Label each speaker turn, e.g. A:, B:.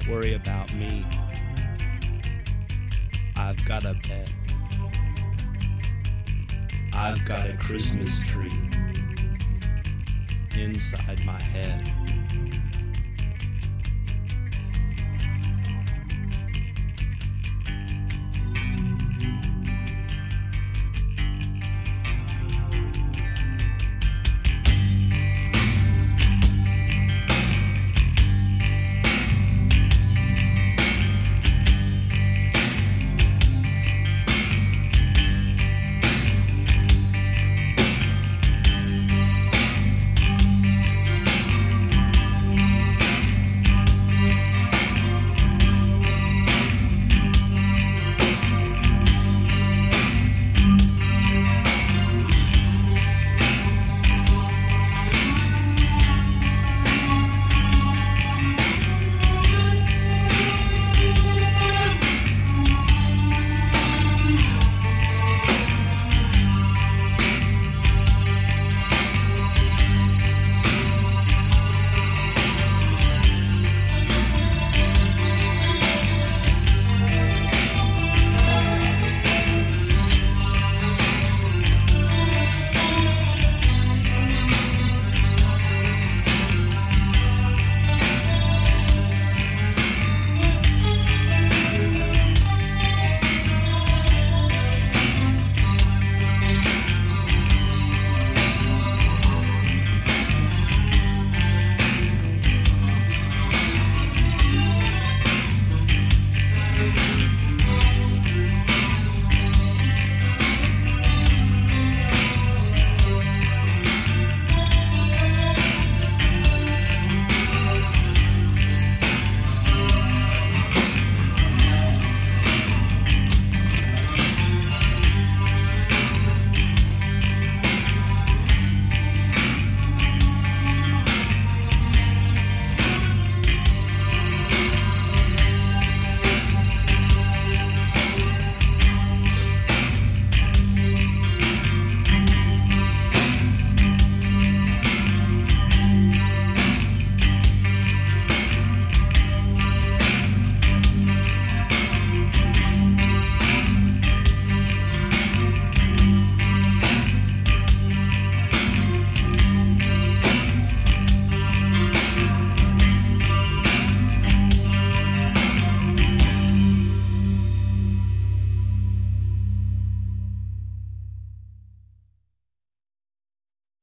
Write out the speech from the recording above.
A: Don't worry about me. I've got a bed. I've got a Christmas tree inside my head.